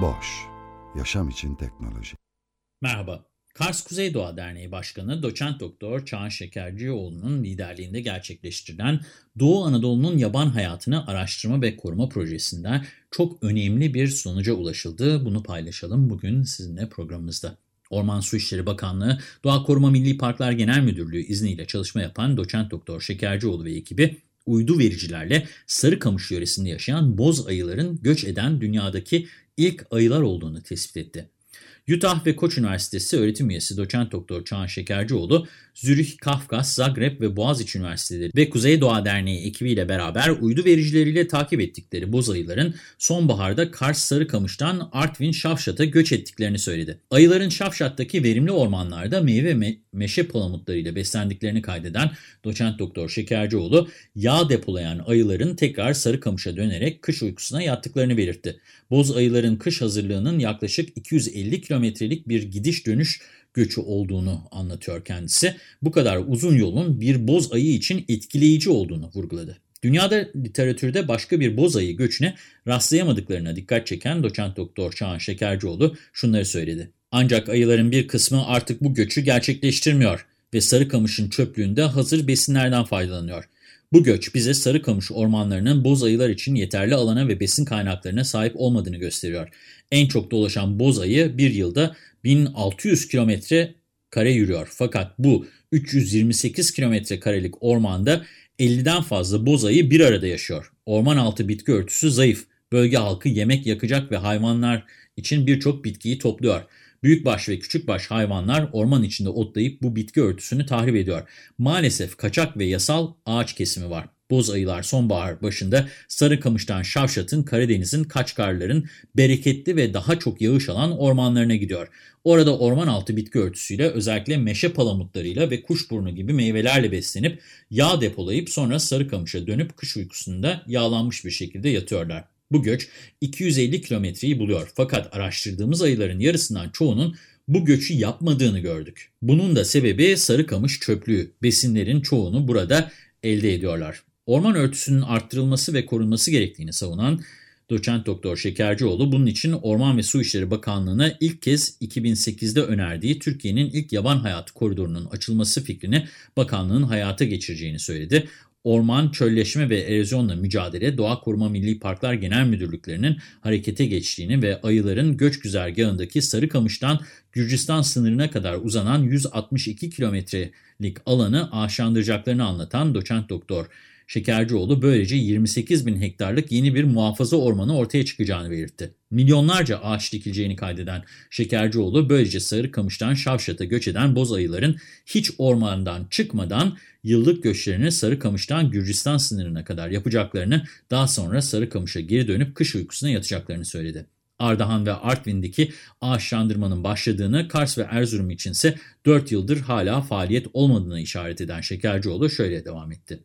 Boş, yaşam için teknoloji. Merhaba, Kars Kuzey Doğa Derneği Başkanı Doçent Doktor Çağan Şekercioğlu'nun liderliğinde gerçekleştirilen Doğu Anadolu'nun yaban hayatını araştırma ve koruma projesinden çok önemli bir sonuca ulaşıldı. Bunu paylaşalım bugün sizinle programımızda. Orman Su İşleri Bakanlığı, Doğa Koruma Milli Parklar Genel Müdürlüğü izniyle çalışma yapan Doçent Doktor Şekercioğlu ve ekibi uydu vericilerle Sarıkamış yöresinde yaşayan boz ayıların göç eden dünyadaki ilk ayılar olduğunu tespit etti. Utah ve Koç Üniversitesi öğretim üyesi doçent doktor Çağan Şekercioğlu, Zürih, Kafkas, Zagreb ve Boğaziçi Üniversiteleri ve Kuzey Doğa Derneği ekibiyle beraber uydu vericileriyle takip ettikleri boz ayıların sonbaharda Kars Sarıkamış'tan Artvin Şavşat'a göç ettiklerini söyledi. Ayıların Şavşat'taki verimli ormanlarda meyve me meşe palamutlarıyla beslendiklerini kaydeden doçent doktor Şekercioğlu, yağ depolayan ayıların tekrar Sarıkamış'a dönerek kış uykusuna yattıklarını belirtti. Boz ayıların kış hazırlığının yaklaşık 250 kilometrelik bir gidiş dönüş göçü olduğunu anlatıyor kendisi. Bu kadar uzun yolun bir boz ayı için etkileyici olduğunu vurguladı. Dünyada literatürde başka bir boz ayı göçüne rastlayamadıklarına dikkat çeken doçent doktor Çağan Şekercioğlu şunları söyledi. Ancak ayıların bir kısmı artık bu göçü gerçekleştirmiyor ve Sarıkamış'ın çöplüğünde hazır besinlerden faydalanıyor. Bu göç bize Sarıkamış ormanlarının boz ayılar için yeterli alana ve besin kaynaklarına sahip olmadığını gösteriyor. En çok dolaşan boz ayı bir yılda 1600 kilometre kare yürüyor. Fakat bu 328 kilometre karelik ormanda 50'den fazla boz ayı bir arada yaşıyor. Orman altı bitki örtüsü zayıf. Bölge halkı yemek yakacak ve hayvanlar için birçok bitkiyi topluyor. Büyükbaş ve küçükbaş hayvanlar orman içinde otlayıp bu bitki örtüsünü tahrip ediyor. Maalesef kaçak ve yasal ağaç kesimi var. Boz ayılar sonbahar başında Sarıkamış'tan Şavşat'ın, Karadeniz'in, Kaçkarların bereketli ve daha çok yağış alan ormanlarına gidiyor. Orada orman altı bitki örtüsüyle özellikle meşe palamutlarıyla ve kuşburnu gibi meyvelerle beslenip yağ depolayıp sonra Sarıkamış'a dönüp kış uykusunda yağlanmış bir şekilde yatıyorlar. Bu göç 250 kilometreyi buluyor fakat araştırdığımız ayıların yarısından çoğunun bu göçü yapmadığını gördük. Bunun da sebebi Sarıkamış çöplüğü. Besinlerin çoğunu burada elde ediyorlar. Orman örtüsünün arttırılması ve korunması gerektiğini savunan doçent doktor Şekercioğlu bunun için Orman ve Su İşleri Bakanlığı'na ilk kez 2008'de önerdiği Türkiye'nin ilk yaban hayatı koridorunun açılması fikrini bakanlığın hayata geçireceğini söyledi. Orman, çölleşme ve erozyonla mücadele Doğa Koruma Milli Parklar Genel Müdürlüklerinin harekete geçtiğini ve ayıların göç güzergahındaki Sarıkamış'tan Gürcistan sınırına kadar uzanan 162 kilometrelik alanı ağaçlandıracaklarını anlatan doçent doktor Şekercioğlu böylece 28 bin hektarlık yeni bir muhafaza ormanı ortaya çıkacağını belirtti. Milyonlarca ağaç dikileceğini kaydeden Şekercioğlu böylece Sarıkamış'tan Şavşat'a göç eden boz ayıların hiç ormandan çıkmadan yıllık göçlerini Sarıkamış'tan Gürcistan sınırına kadar yapacaklarını daha sonra Sarıkamış'a geri dönüp kış uykusuna yatacaklarını söyledi. Ardahan ve Artvin'deki ağaçlandırmanın başladığını, Kars ve Erzurum içinse 4 yıldır hala faaliyet olmadığını işaret eden Şekercioğlu şöyle devam etti.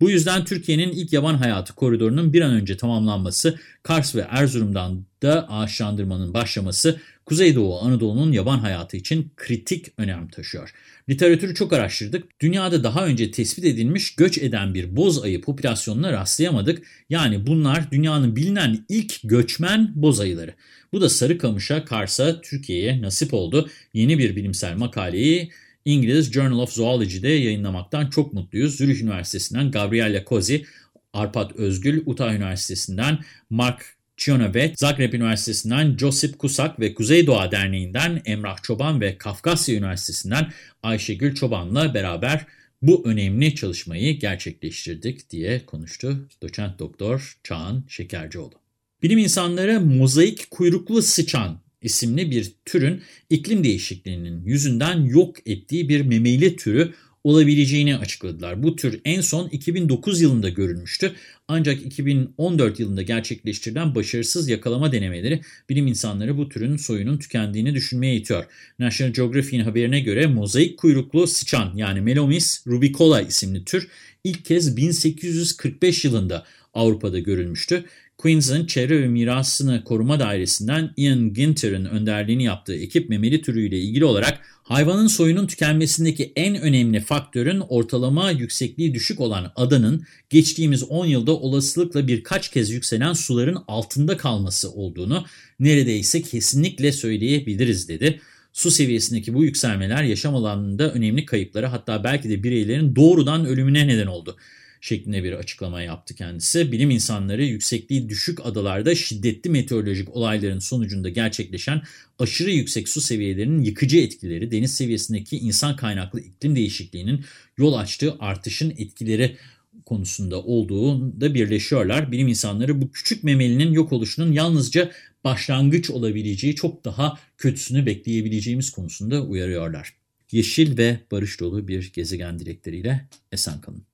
Bu yüzden Türkiye'nin ilk yaban hayatı koridorunun bir an önce tamamlanması, Kars ve Erzurum'dan da ağaçlandırmanın başlaması Kuzeydoğu Anadolu'nun yaban hayatı için kritik önem taşıyor. Literatürü çok araştırdık. Dünyada daha önce tespit edilmiş göç eden bir boz ayı popülasyonuna rastlayamadık. Yani bunlar dünyanın bilinen ilk göçmen boz ayıları. Bu da Sarıkamış'a, Kars'a, Türkiye'ye nasip oldu. Yeni bir bilimsel makaleyi İngiliz Journal of Zoology'de yayınlamaktan çok mutluyuz. Zürich Üniversitesi'nden Gabriele Kozi, Arpat Özgül, Utah Üniversitesi'nden Mark Cionavet, Zagreb Üniversitesi'nden Josip Kusak ve Kuzey Doğa Derneği'nden Emrah Çoban ve Kafkasya Üniversitesi'nden Ayşegül Çoban'la beraber bu önemli çalışmayı gerçekleştirdik diye konuştu doçent doktor Çağan Şekercioğlu. Bilim insanları mozaik kuyruklu sıçan isimli bir türün iklim değişikliğinin yüzünden yok ettiği bir memeli türü olabileceğini açıkladılar. Bu tür en son 2009 yılında görülmüştü. Ancak 2014 yılında gerçekleştirilen başarısız yakalama denemeleri bilim insanları bu türün soyunun tükendiğini düşünmeye itiyor. National Geographic'in haberine göre mozaik kuyruklu sıçan yani Melomis rubicola isimli tür ilk kez 1845 yılında Avrupa'da görülmüştü. Queensland Çevre ve Mirasını Koruma Dairesi'nden Ian Ginter'ın önderliğini yaptığı ekip memeli türüyle ilgili olarak hayvanın soyunun tükenmesindeki en önemli faktörün ortalama yüksekliği düşük olan adanın geçtiğimiz 10 yılda olasılıkla birkaç kez yükselen suların altında kalması olduğunu neredeyse kesinlikle söyleyebiliriz dedi. Su seviyesindeki bu yükselmeler yaşam alanında önemli kayıplara hatta belki de bireylerin doğrudan ölümüne neden oldu şeklinde bir açıklama yaptı kendisi. Bilim insanları yüksekliği düşük adalarda şiddetli meteorolojik olayların sonucunda gerçekleşen aşırı yüksek su seviyelerinin yıkıcı etkileri, deniz seviyesindeki insan kaynaklı iklim değişikliğinin yol açtığı artışın etkileri konusunda olduğunda birleşiyorlar. Bilim insanları bu küçük memelinin yok oluşunun yalnızca başlangıç olabileceği çok daha kötüsünü bekleyebileceğimiz konusunda uyarıyorlar. Yeşil ve barış dolu bir gezegen dilekleriyle esen kalın.